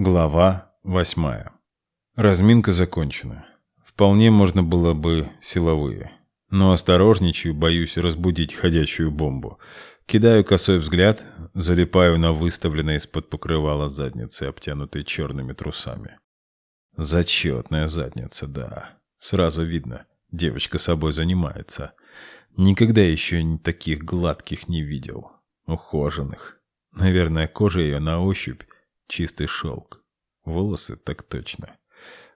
Глава восьмая. Разминка закончена. Вполне можно было бы силовые. Но осторожничаю, боюсь разбудить ходячую бомбу. Кидаю косой взгляд, залипаю на выставленной из-под покрывала задницы, обтянутой черными трусами. Зачетная задница, да. Сразу видно, девочка собой занимается. Никогда еще таких гладких не видел. Ухоженных. Наверное, кожа ее на ощупь Чистый шелк. Волосы так точно.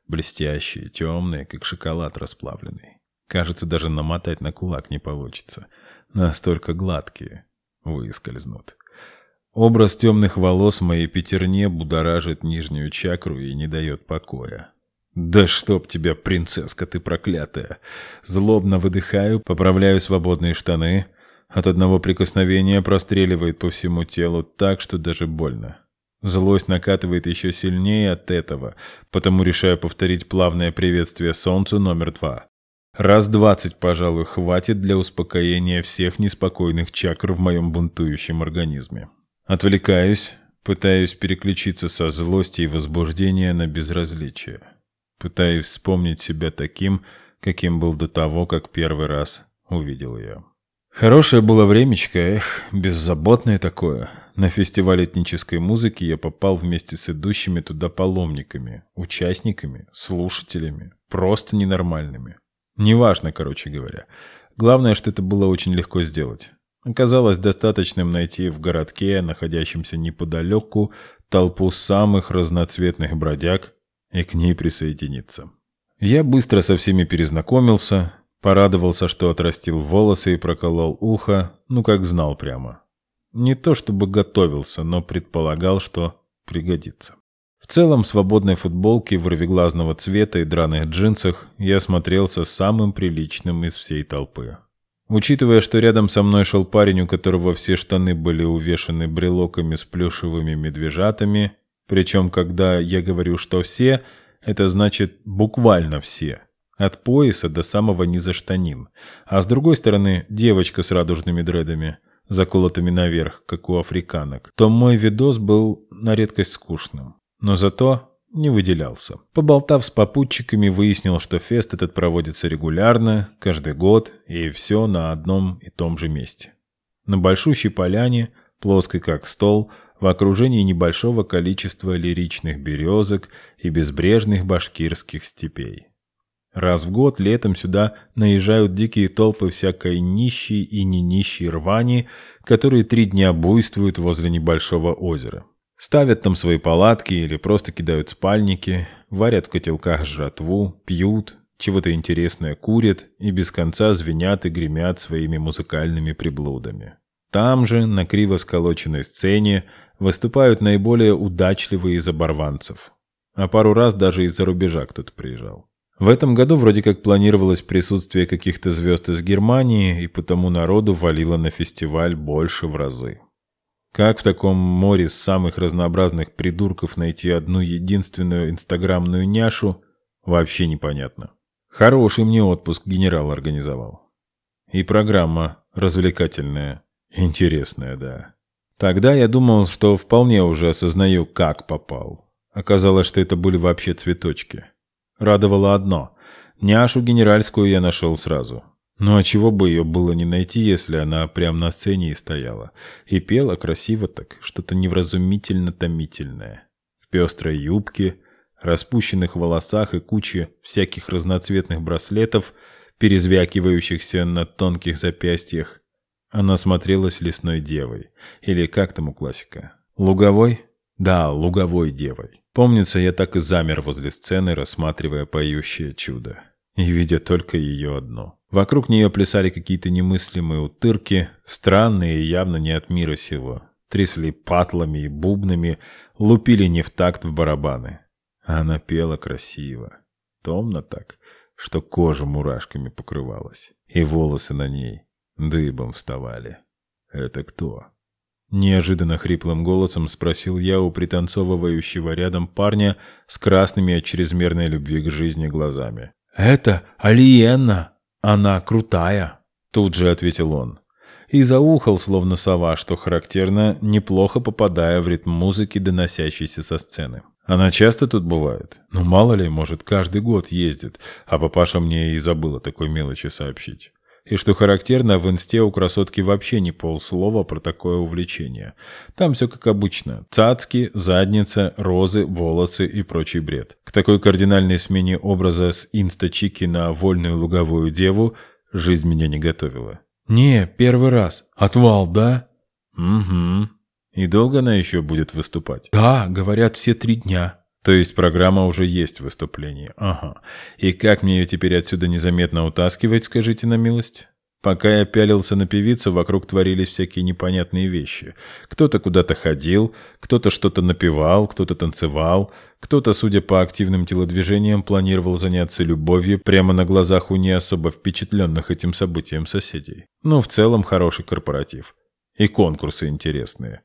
Блестящие, темные, как шоколад расплавленный. Кажется, даже намотать на кулак не получится. Настолько гладкие. Выскользнут. Образ темных волос моей пятерне будоражит нижнюю чакру и не дает покоя. «Да чтоб тебя, принцесска ты проклятая!» Злобно выдыхаю, поправляю свободные штаны. От одного прикосновения простреливает по всему телу так, что даже больно. Злость накатывает еще сильнее от этого, потому решаю повторить плавное приветствие Солнцу номер два. Раз двадцать, пожалуй, хватит для успокоения всех неспокойных чакр в моем бунтующем организме. Отвлекаюсь, пытаюсь переключиться со злости и возбуждения на безразличие. Пытаюсь вспомнить себя таким, каким был до того, как первый раз увидел ее. Хорошее было времечко, эх, беззаботное такое. На фестиваль этнической музыки я попал вместе с идущими туда паломниками, участниками, слушателями, просто ненормальными. Неважно, короче говоря. Главное, что это было очень легко сделать. Оказалось достаточным найти в городке, находящемся неподалеку, толпу самых разноцветных бродяг и к ней присоединиться. Я быстро со всеми перезнакомился, порадовался, что отрастил волосы и проколол ухо, ну как знал прямо. Не то чтобы готовился, но предполагал, что пригодится. В целом, в свободной футболке вырвиглазного цвета и драных джинсах я смотрелся самым приличным из всей толпы. Учитывая, что рядом со мной шел парень, у которого все штаны были увешаны брелоками с плюшевыми медвежатами, причем, когда я говорю, что все, это значит буквально все. От пояса до самого низа штанин. А с другой стороны, девочка с радужными дредами – заколотыми наверх, как у африканок, то мой видос был на редкость скучным. Но зато не выделялся. Поболтав с попутчиками, выяснил, что фест этот проводится регулярно, каждый год, и все на одном и том же месте. На большущей поляне, плоской как стол, в окружении небольшого количества лиричных березок и безбрежных башкирских степей. Раз в год летом сюда наезжают дикие толпы всякой нищей и не нищей рвани, которые три дня буйствуют возле небольшого озера. Ставят там свои палатки или просто кидают спальники, варят в котелках жратву, пьют, чего-то интересное курят и без конца звенят и гремят своими музыкальными приблудами. Там же, на криво сколоченной сцене, выступают наиболее удачливые из оборванцев. А пару раз даже из-за рубежа кто-то приезжал. В этом году вроде как планировалось присутствие каких-то звезд из Германии, и потому народу валило на фестиваль больше в разы. Как в таком море самых разнообразных придурков найти одну единственную инстаграмную няшу, вообще непонятно. Хороший мне отпуск генерал организовал. И программа развлекательная, интересная, да. Тогда я думал, что вполне уже осознаю, как попал. Оказалось, что это были вообще цветочки. Радовало одно. Няшу генеральскую я нашел сразу. Ну а чего бы ее было не найти, если она прямо на сцене и стояла. И пела красиво так, что-то невразумительно-томительное. В пестрой юбке, распущенных волосах и куче всяких разноцветных браслетов, перезвякивающихся на тонких запястьях. Она смотрелась лесной девой. Или как там у классика? Луговой? Да, луговой девой. Помнится, я так и замер возле сцены, рассматривая поющее чудо. И видя только ее одно. Вокруг нее плясали какие-то немыслимые утырки, странные и явно не от мира сего. Трясли патлами и бубнами, лупили не в такт в барабаны. А она пела красиво. Томно так, что кожа мурашками покрывалась. И волосы на ней дыбом вставали. Это кто? Неожиданно хриплым голосом спросил я у пританцовывающего рядом парня с красными от чрезмерной любви к жизни глазами. «Это Алиенна! Она крутая!» Тут же ответил он. И заухал, словно сова, что характерно, неплохо попадая в ритм музыки, доносящейся со сцены. Она часто тут бывает? Ну, мало ли, может, каждый год ездит, а папаша мне и забыл такой мелочи сообщить. И что характерно, в инсте у красотки вообще не полслова про такое увлечение. Там все как обычно. Цацки, задница, розы, волосы и прочий бред. К такой кардинальной смене образа с инста-чики на вольную луговую деву жизнь меня не готовила. «Не, первый раз. Отвал, да?» «Угу. И долго она еще будет выступать?» «Да, говорят, все три дня». То есть программа уже есть в выступлении. Ага. И как мне ее теперь отсюда незаметно утаскивать, скажите на милость? Пока я пялился на певицу, вокруг творились всякие непонятные вещи. Кто-то куда-то ходил, кто-то что-то напевал, кто-то танцевал, кто-то, судя по активным телодвижениям, планировал заняться любовью прямо на глазах у не особо впечатленных этим событием соседей. Ну, в целом, хороший корпоратив. И конкурсы интересные.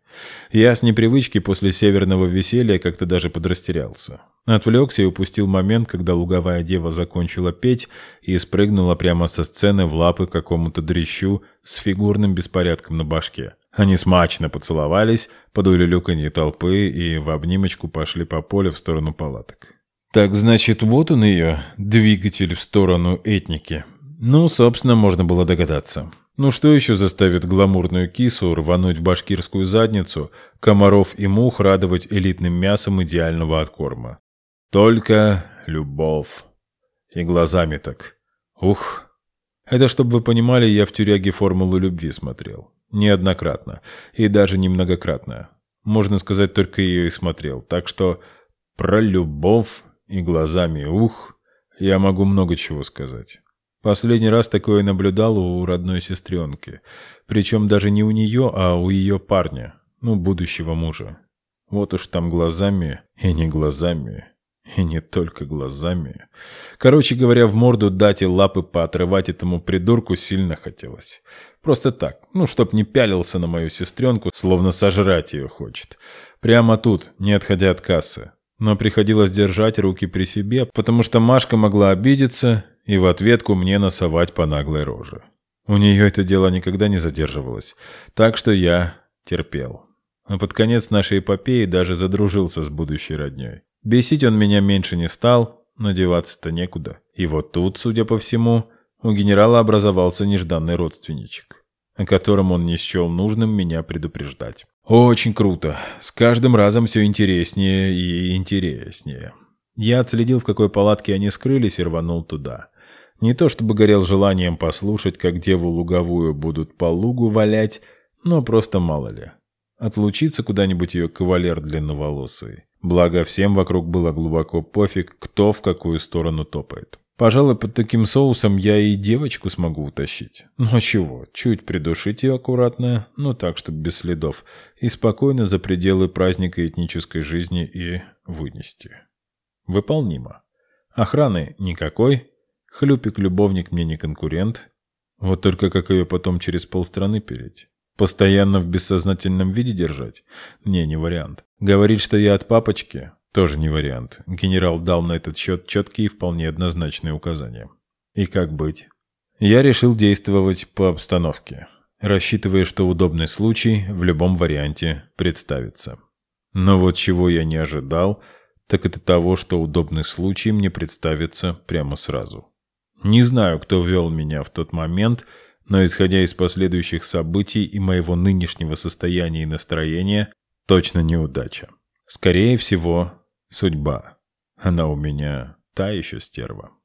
Я с непривычки после северного веселья как-то даже подрастерялся. Отвлекся и упустил момент, когда луговая дева закончила петь и спрыгнула прямо со сцены в лапы какому-то дрищу с фигурным беспорядком на башке. Они смачно поцеловались, под улюлюканье толпы и в обнимочку пошли по полю в сторону палаток. Так значит, вот он ее, двигатель в сторону этники. Ну, собственно, можно было догадаться. Ну что еще заставит гламурную кису рвануть в башкирскую задницу, комаров и мух радовать элитным мясом идеального откорма? Только любовь. И глазами так. Ух. Это, чтобы вы понимали, я в тюряге формулу любви смотрел. Неоднократно. И даже немногократно. Можно сказать, только ее и смотрел. Так что про любовь и глазами ух я могу много чего сказать. Последний раз такое наблюдал у родной сестренки. Причем даже не у нее, а у ее парня, ну, будущего мужа. Вот уж там глазами, и не глазами, и не только глазами. Короче говоря, в морду дать и лапы поотрывать этому придурку сильно хотелось. Просто так, ну, чтоб не пялился на мою сестренку, словно сожрать ее хочет. Прямо тут, не отходя от кассы. Но приходилось держать руки при себе, потому что Машка могла обидеться и в ответку мне носовать по наглой роже. У нее это дело никогда не задерживалось, так что я терпел. А под конец нашей эпопеи даже задружился с будущей родней. Бесить он меня меньше не стал, надеваться-то некуда. И вот тут, судя по всему, у генерала образовался нежданный родственничек, о котором он не счел нужным меня предупреждать. Очень круто. С каждым разом все интереснее и интереснее. Я отследил, в какой палатке они скрылись, и рванул туда. Не то чтобы горел желанием послушать, как деву луговую будут по лугу валять, но просто мало ли. Отлучиться куда-нибудь ее кавалер длинноволосый. Благо, всем вокруг было глубоко пофиг, кто в какую сторону топает. Пожалуй, под таким соусом я и девочку смогу утащить. Ну а чего, чуть придушить ее аккуратно, ну так, чтобы без следов, и спокойно за пределы праздника этнической жизни и вынести. Выполнимо. Охраны никакой, Хлюпик-любовник мне не конкурент. Вот только как ее потом через полстраны переть? Постоянно в бессознательном виде держать? Не, не вариант. Говорить, что я от папочки? Тоже не вариант. Генерал дал на этот счет четкие и вполне однозначные указания. И как быть? Я решил действовать по обстановке, рассчитывая, что удобный случай в любом варианте представится. Но вот чего я не ожидал, так это того, что удобный случай мне представится прямо сразу. Не знаю, кто ввел меня в тот момент, но исходя из последующих событий и моего нынешнего состояния и настроения, точно неудача. Скорее всего, судьба. Она у меня та еще стерва.